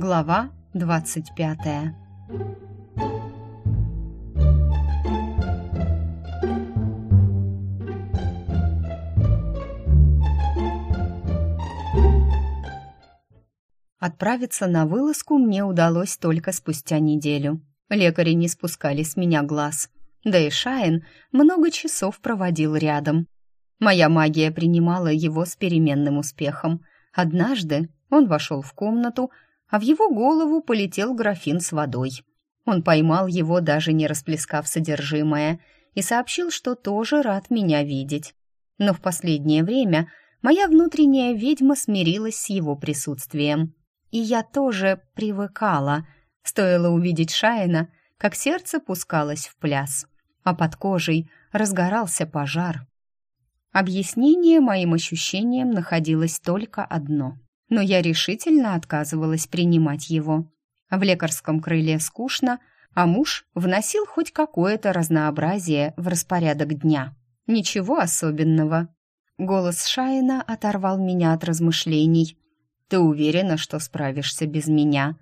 Глава двадцать пятая Отправиться на вылазку мне удалось только спустя неделю. Лекари не спускали с меня глаз. Да и Шайн много часов проводил рядом. Моя магия принимала его с переменным успехом. Однажды он вошел в комнату, а в его голову полетел графин с водой. Он поймал его, даже не расплескав содержимое, и сообщил, что тоже рад меня видеть. Но в последнее время моя внутренняя ведьма смирилась с его присутствием. И я тоже привыкала. Стоило увидеть Шайна, как сердце пускалось в пляс, а под кожей разгорался пожар. Объяснение моим ощущениям находилось только одно, но я решительно отказывалась принимать его. В лекарском крыле скучно, а муж вносил хоть какое-то разнообразие в распорядок дня. Ничего особенного. Голос Шайна оторвал меня от размышлений. Ты уверена, что справишься без меня?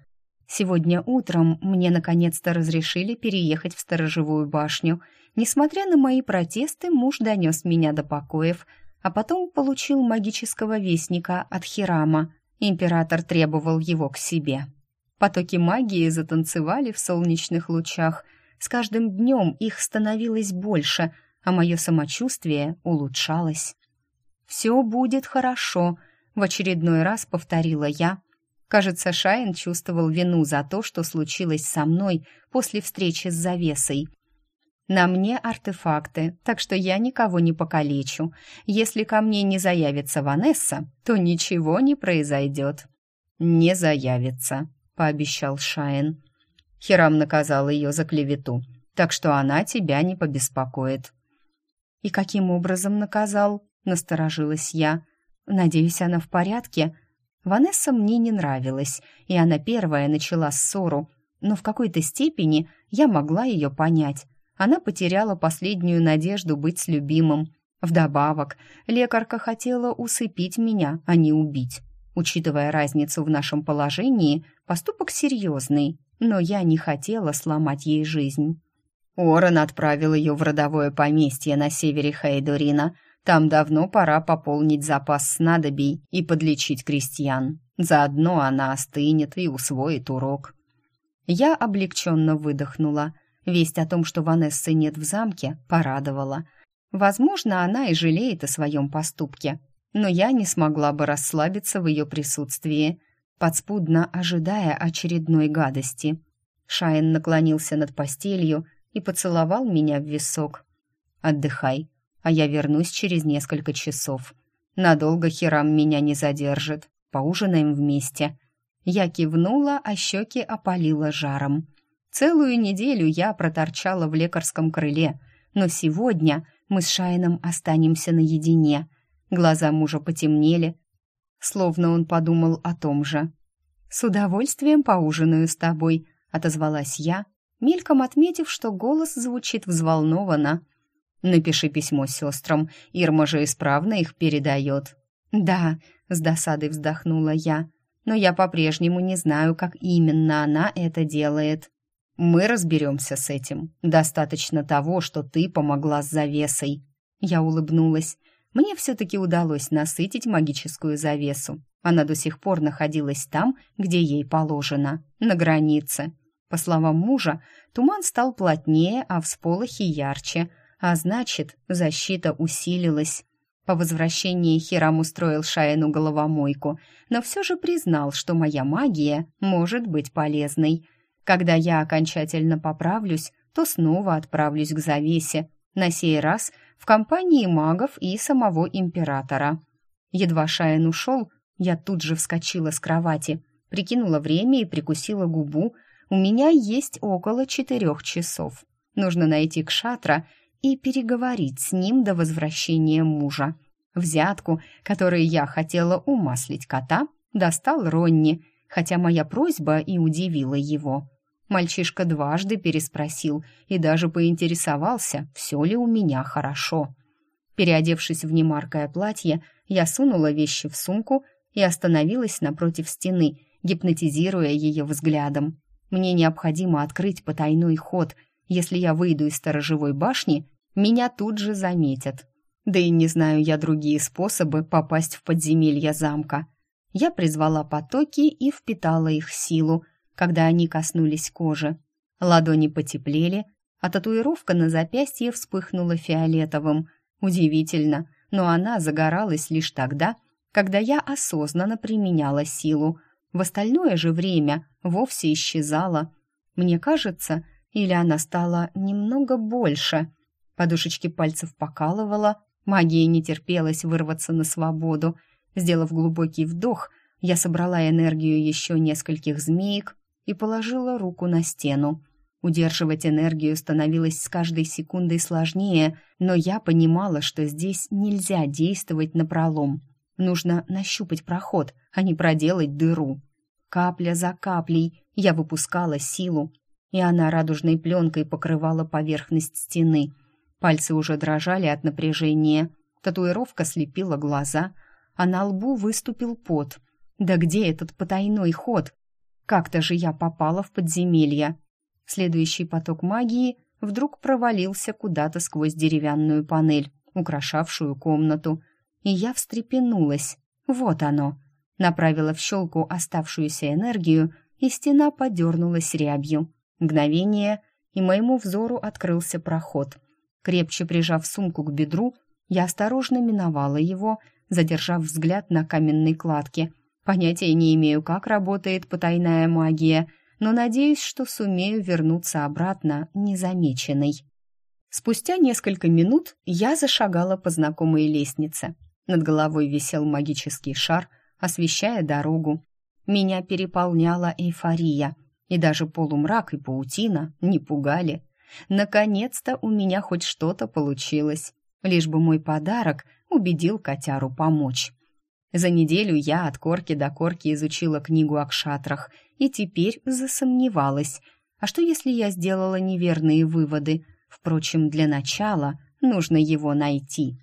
Сегодня утром мне наконец-то разрешили переехать в сторожевую башню. Несмотря на мои протесты, муж донес меня до покоев, а потом получил магического вестника от Хирама. Император требовал его к себе. Потоки магии затанцевали в солнечных лучах. С каждым днем их становилось больше, а мое самочувствие улучшалось. «Все будет хорошо», в очередной раз повторила я. Кажется, Шайн чувствовал вину за то, что случилось со мной после встречи с завесой. На мне артефакты, так что я никого не покалечу. Если ко мне не заявится Ванесса, то ничего не произойдет. Не заявится, пообещал Шайн. Хирам наказал ее за клевету, так что она тебя не побеспокоит. И каким образом наказал? Насторожилась я. Надеюсь, она в порядке. Ванесса мне не нравилась, и она первая начала ссору, но в какой-то степени я могла ее понять. Она потеряла последнюю надежду быть с любимым. Вдобавок, лекарка хотела усыпить меня, а не убить. Учитывая разницу в нашем положении, поступок серьезный, но я не хотела сломать ей жизнь. Орен отправил ее в родовое поместье на севере Хейдурина, там давно пора пополнить запас снадобий и подлечить крестьян. Заодно она остынет и усвоит урок. Я облегченно выдохнула. Весть о том, что Ванессы нет в замке, порадовала. Возможно, она и жалеет о своем поступке, но я не смогла бы расслабиться в ее присутствии, подспудно ожидая очередной гадости. Шайн наклонился над постелью и поцеловал меня в висок. «Отдыхай», а я вернусь через несколько часов. Надолго Хирам меня не задержит. Поужинаем вместе». Я кивнула, а щеки опалила жаром. Целую неделю я проторчала в лекарском крыле, но сегодня мы с Шайном останемся наедине. Глаза мужа потемнели, словно он подумал о том же. «С удовольствием поужинаю с тобой», — отозвалась я, мельком отметив, что голос звучит взволнованно. Напиши письмо сестрам, Ирма же исправно их передает». «Да», — с досадой вздохнула я, «но я по-прежнему не знаю, как именно она это делает». «Мы разберемся с этим. Достаточно того, что ты помогла с завесой». Я улыбнулась. Мне все-таки удалось насытить магическую завесу. Она до сих пор находилась там, где ей положено, на границе. По словам мужа, туман стал плотнее, а всполохи ярче — а значит, защита усилилась. По возвращении Хирам устроил Шаену головомойку, но все же признал, что моя магия может быть полезной. Когда я окончательно поправлюсь, то снова отправлюсь к завесе, на сей раз в компании магов и самого императора. Едва Шаен ушел, я тут же вскочила с кровати, прикинула время и прикусила губу. У меня есть около четырех часов. Нужно найти Кшатра и переговорить с ним до возвращения мужа. Взятку, которой я хотела умаслить кота, достал Ронни, хотя моя просьба и удивила его. Мальчишка дважды переспросил и даже поинтересовался, все ли у меня хорошо. Переодевшись в немаркое платье, я сунула вещи в сумку и остановилась напротив стены, гипнотизируя ее взглядом. Мне необходимо открыть потайной ход. Если я выйду из сторожевой башни, меня тут же заметят. Да и не знаю я другие способы попасть в подземелье замка. Я призвала потоки и впитала их силу, когда они коснулись кожи. Ладони потеплели, а татуировка на запястье вспыхнула фиолетовым. Удивительно, но она загоралась лишь тогда, когда я осознанно применяла силу. В остальное же время вовсе исчезала. Мне кажется, или она стала немного больше. Подушечки пальцев покалывала, магия не терпелась вырваться на свободу. Сделав глубокий вдох, я собрала энергию еще нескольких змеек и положила руку на стену. Удерживать энергию становилось с каждой секундой сложнее, но я понимала, что здесь нельзя действовать напролом. Нужно нащупать проход, а не проделать дыру. Капля за каплей я выпускала силу, и она радужной пленкой покрывала поверхность стены. Пальцы уже дрожали от напряжения, татуировка слепила глаза, а на лбу выступил пот. Да где этот потайной ход? Как-то же я попала в подземелье. Следующий поток магии вдруг провалился куда-то сквозь деревянную панель, украшавшую комнату, и я встрепенулась. Вот оно. Направила в щелку оставшуюся энергию, и стена подернулась рябью. Мгновение, и моему взору открылся проход. Крепче прижав сумку к бедру, я осторожно миновала его, задержав взгляд на каменной кладке. Понятия не имею, как работает потайная магия — но надеюсь, что сумею вернуться обратно незамеченной. Спустя несколько минут я зашагала по знакомой лестнице. Над головой висел магический шар, освещая дорогу. Меня переполняла эйфория, и даже полумрак и паутина не пугали. Наконец-то у меня хоть что-то получилось, лишь бы мой подарок убедил котяру помочь. За неделю я от корки до корки изучила книгу о кшатрах и теперь засомневалась. А что, если я сделала неверные выводы? Впрочем, для начала нужно его найти.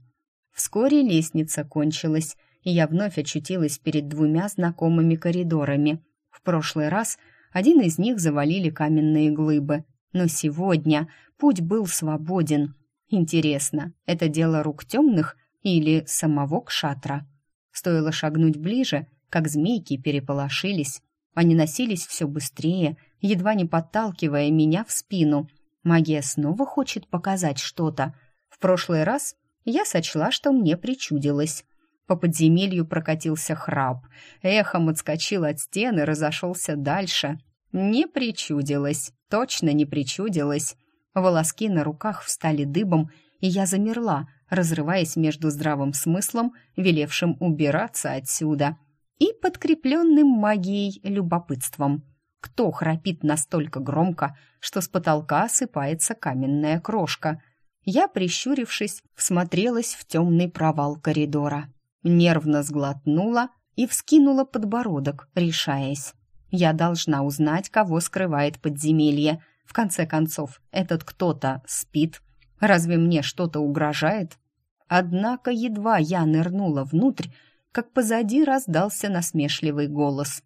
Вскоре лестница кончилась, и я вновь очутилась перед двумя знакомыми коридорами. В прошлый раз один из них завалили каменные глыбы, но сегодня путь был свободен. Интересно, это дело рук темных или самого Кшатра? Стоило шагнуть ближе, как змейки переполошились. Они носились все быстрее, едва не подталкивая меня в спину. Магия снова хочет показать что-то. В прошлый раз я сочла, что мне причудилось. По подземелью прокатился храп. Эхом отскочил от стены, разошелся дальше. Не причудилось, точно не причудилось. Волоски на руках встали дыбом, и я замерла, разрываясь между здравым смыслом, велевшим убираться отсюда, и подкрепленным магией любопытством. Кто храпит настолько громко, что с потолка осыпается каменная крошка? Я, прищурившись, всмотрелась в темный провал коридора. Нервно сглотнула и вскинула подбородок, решаясь. Я должна узнать, кого скрывает подземелье. В конце концов, этот кто-то спит. Разве мне что-то угрожает? Однако едва я нырнула внутрь, как позади раздался насмешливый голос.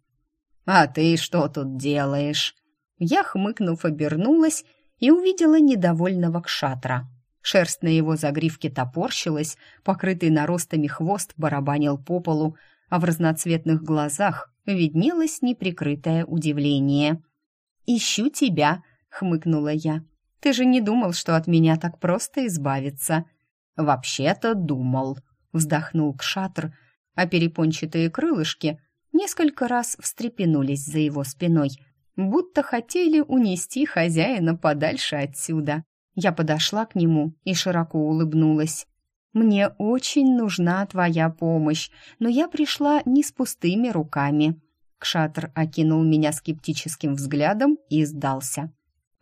«А ты что тут делаешь?» Я, хмыкнув, обернулась и увидела недовольного кшатра. Шерсть на его загривке топорщилась, покрытый наростами хвост барабанил по полу, а в разноцветных глазах виднелось неприкрытое удивление. «Ищу тебя», — хмыкнула я. «Ты же не думал, что от меня так просто избавиться?» «Вообще-то думал», — вздохнул Кшатр, а перепончатые крылышки несколько раз встрепенулись за его спиной, будто хотели унести хозяина подальше отсюда. Я подошла к нему и широко улыбнулась. «Мне очень нужна твоя помощь, но я пришла не с пустыми руками». Кшатр окинул меня скептическим взглядом и сдался.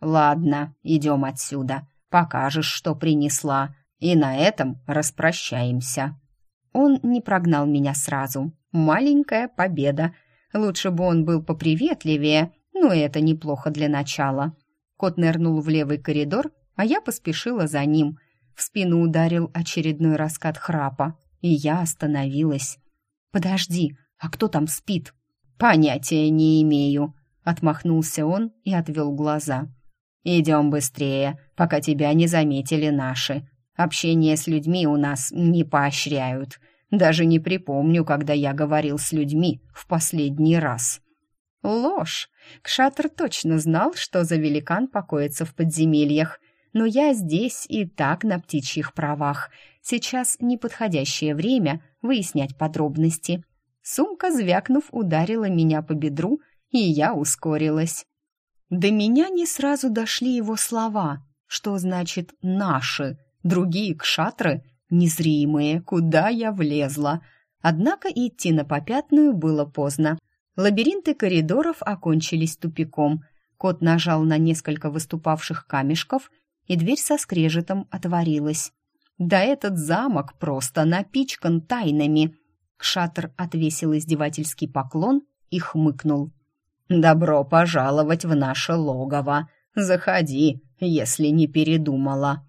«Ладно, идем отсюда. Покажешь, что принесла. И на этом распрощаемся. Он не прогнал меня сразу. Маленькая победа. Лучше бы он был поприветливее, но это неплохо для начала. Кот нырнул в левый коридор, а я поспешила за ним. В спину ударил очередной раскат храпа, и я остановилась. «Подожди, а кто там спит?» «Понятия не имею», — отмахнулся он и отвел глаза. «Идем быстрее, пока тебя не заметили наши. Общение с людьми у нас не поощряют. Даже не припомню, когда я говорил с людьми в последний раз». Ложь. Кшатр точно знал, что за великан покоится в подземельях. Но я здесь и так на птичьих правах. Сейчас неподходящее время выяснять подробности. Сумка, звякнув, ударила меня по бедру, и я ускорилась. До меня не сразу дошли его слова. Что значит «наши»? Другие кшатры? Незримые, куда я влезла? Однако идти на попятную было поздно. Лабиринты коридоров окончились тупиком. Кот нажал на несколько выступавших камешков, и дверь со скрежетом отворилась. Да этот замок просто напичкан тайнами. Кшатр отвесил издевательский поклон и хмыкнул. «Добро пожаловать в наше логово. Заходи, если не передумала».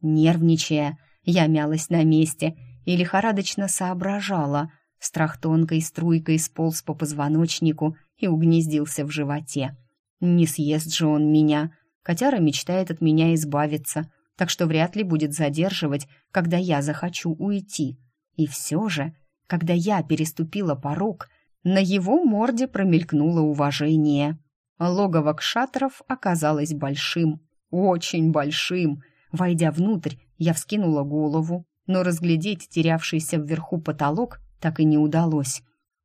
Нервничая, я мялась на месте и лихорадочно соображала. Страх тонкой струйкой сполз по позвоночнику и угнездился в животе. Не съест же он меня. Котяра мечтает от меня избавиться, так что вряд ли будет задерживать, когда я захочу уйти. И все же, когда я переступила порог, на его морде промелькнуло уважение. Логово кшатров оказалось большим, очень большим. Войдя внутрь, я вскинула голову, но разглядеть терявшийся вверху потолок так и не удалось.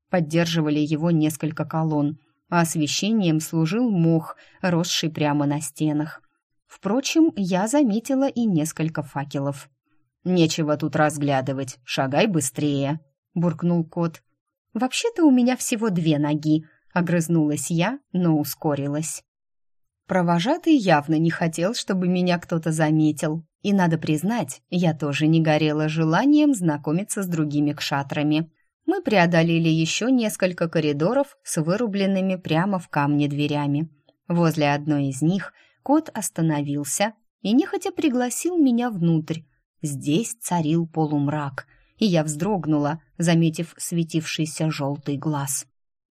Поддерживали его несколько колонн, а освещением служил мох, росший прямо на стенах. Впрочем, я заметила и несколько факелов. «Нечего тут разглядывать, шагай быстрее», — буркнул кот. «Вообще-то у меня всего две ноги», — огрызнулась я, но ускорилась. Провожатый явно не хотел, чтобы меня кто-то заметил. И, надо признать, я тоже не горела желанием знакомиться с другими кшатрами. Мы преодолели еще несколько коридоров с вырубленными прямо в камне дверями. Возле одной из них кот остановился и нехотя пригласил меня внутрь. Здесь царил полумрак — и я вздрогнула, заметив светившийся желтый глаз.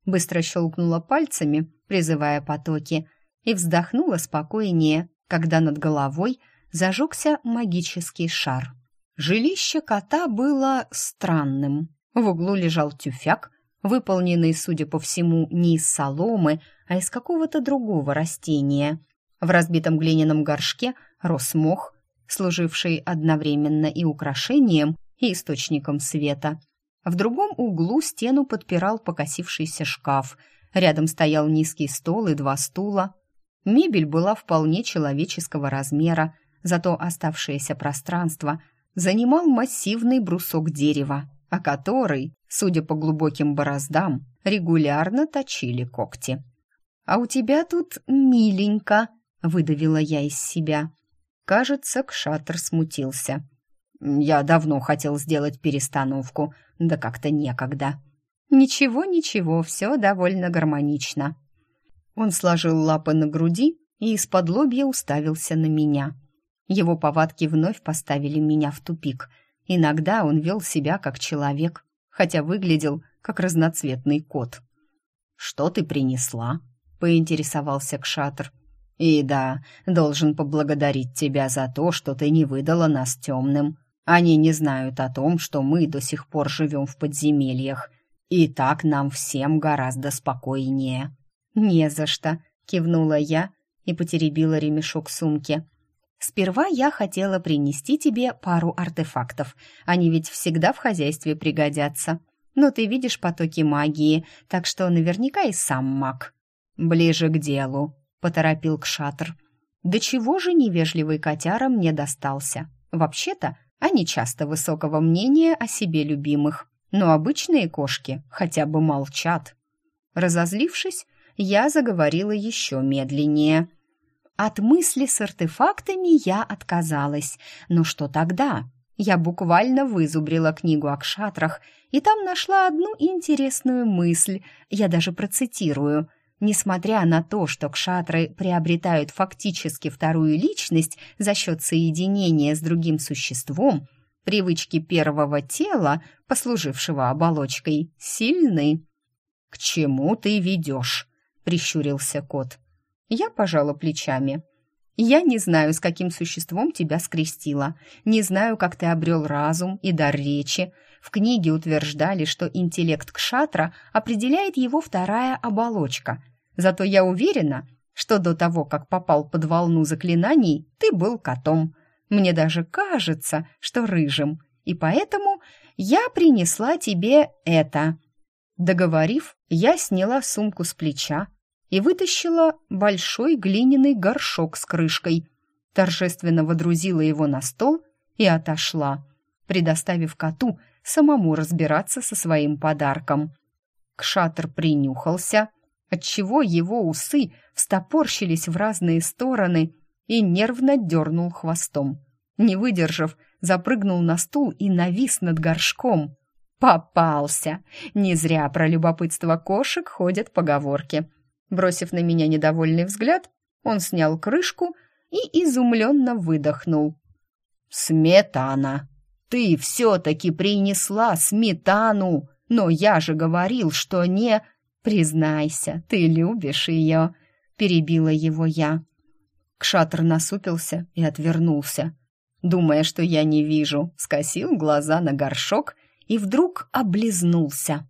Быстро щелкнула пальцами, призывая потоки, и вздохнула спокойнее, когда над головой зажегся магический шар. Жилище кота было странным. В углу лежал тюфяк, выполненный, судя по всему, не из соломы, а из какого-то другого растения. В разбитом глиняном горшке рос мох, служивший одновременно и украшением, и источником света. В другом углу стену подпирал покосившийся шкаф. Рядом стоял низкий стол и два стула. Мебель была вполне человеческого размера, зато оставшееся пространство занимал массивный брусок дерева, о который, судя по глубоким бороздам, регулярно точили когти. «А у тебя тут миленько», — выдавила я из себя. Кажется, Кшатр смутился. Я давно хотел сделать перестановку, да как-то некогда. Ничего, ничего, все довольно гармонично. Он сложил лапы на груди и из-под лобья уставился на меня. Его повадки вновь поставили меня в тупик. Иногда он вел себя как человек, хотя выглядел как разноцветный кот. «Что ты принесла?» — поинтересовался Кшатр. «И да, должен поблагодарить тебя за то, что ты не выдала нас темным. Они не знают о том, что мы до сих пор живем в подземельях, и так нам всем гораздо спокойнее». «Не за что», — кивнула я и потеребила ремешок сумки. «Сперва я хотела принести тебе пару артефактов. Они ведь всегда в хозяйстве пригодятся. Но ты видишь потоки магии, так что наверняка и сам маг». «Ближе к делу», — поторопил Кшатр. «Да чего же невежливый котяра мне достался? Вообще-то они часто высокого мнения о себе любимых, но обычные кошки хотя бы молчат. Разозлившись, я заговорила еще медленнее. От мысли с артефактами я отказалась. Но что тогда? Я буквально вызубрила книгу о кшатрах, и там нашла одну интересную мысль. Я даже процитирую – Несмотря на то, что кшатры приобретают фактически вторую личность за счет соединения с другим существом, привычки первого тела, послужившего оболочкой, сильны. «К чему ты ведешь?» — прищурился кот. Я пожала плечами. «Я не знаю, с каким существом тебя скрестила. Не знаю, как ты обрел разум и дар речи. В книге утверждали, что интеллект Кшатра определяет его вторая оболочка. Зато я уверена, что до того, как попал под волну заклинаний, ты был котом. Мне даже кажется, что рыжим. И поэтому я принесла тебе это». Договорив, я сняла сумку с плеча и вытащила большой глиняный горшок с крышкой, торжественно водрузила его на стол и отошла, предоставив коту самому разбираться со своим подарком. Кшатр принюхался, отчего его усы встопорщились в разные стороны и нервно дернул хвостом. Не выдержав, запрыгнул на стул и навис над горшком. Попался! Не зря про любопытство кошек ходят поговорки. Бросив на меня недовольный взгляд, он снял крышку и изумленно выдохнул. «Сметана! Ты все-таки принесла сметану! Но я же говорил, что не...» «Признайся, ты любишь ее!» — перебила его я. Кшатр насупился и отвернулся. Думая, что я не вижу, скосил глаза на горшок и вдруг облизнулся.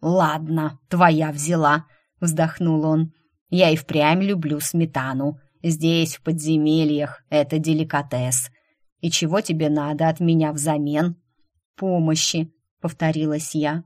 «Ладно, твоя взяла», — вздохнул он. «Я и впрямь люблю сметану. Здесь, в подземельях, это деликатес. И чего тебе надо от меня взамен?» «Помощи», — повторилась я.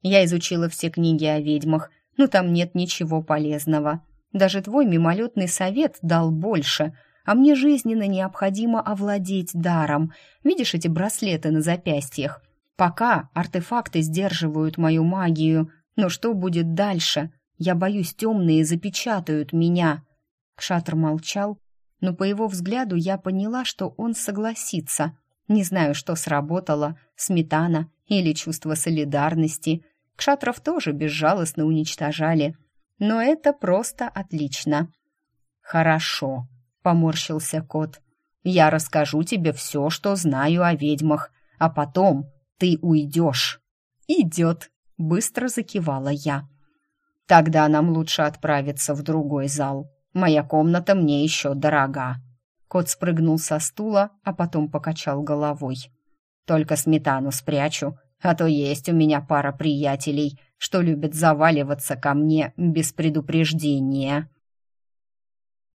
«Я изучила все книги о ведьмах, но там нет ничего полезного. Даже твой мимолетный совет дал больше, а мне жизненно необходимо овладеть даром. Видишь эти браслеты на запястьях? Пока артефакты сдерживают мою магию, но что будет дальше? Я боюсь, темные запечатают меня». Кшатр молчал, но по его взгляду я поняла, что он согласится. Не знаю, что сработало, сметана или чувство солидарности. Кшатров тоже безжалостно уничтожали. Но это просто отлично. «Хорошо», — поморщился кот. «Я расскажу тебе все, что знаю о ведьмах, а потом ты уйдешь». «Идет», — быстро закивала я. «Тогда нам лучше отправиться в другой зал. Моя комната мне еще дорога». Кот спрыгнул со стула, а потом покачал головой. «Только сметану спрячу, а то есть у меня пара приятелей, что любят заваливаться ко мне без предупреждения».